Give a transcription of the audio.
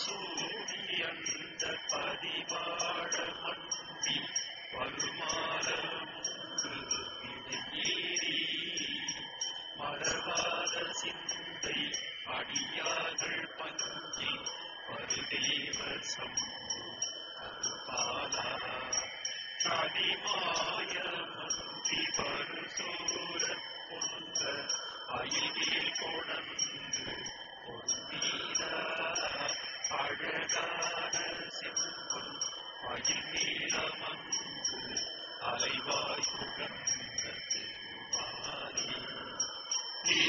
மதிசூடி அந்த பதிவாட மண்டி பருமாற முன்று சிந்தை அடியார்கள் பங்கி பருதேவ சம்பு தனிமாய மன்றி பருசூர பொந்த அயிலில் கொணந்து பொருந்தீரா அழகான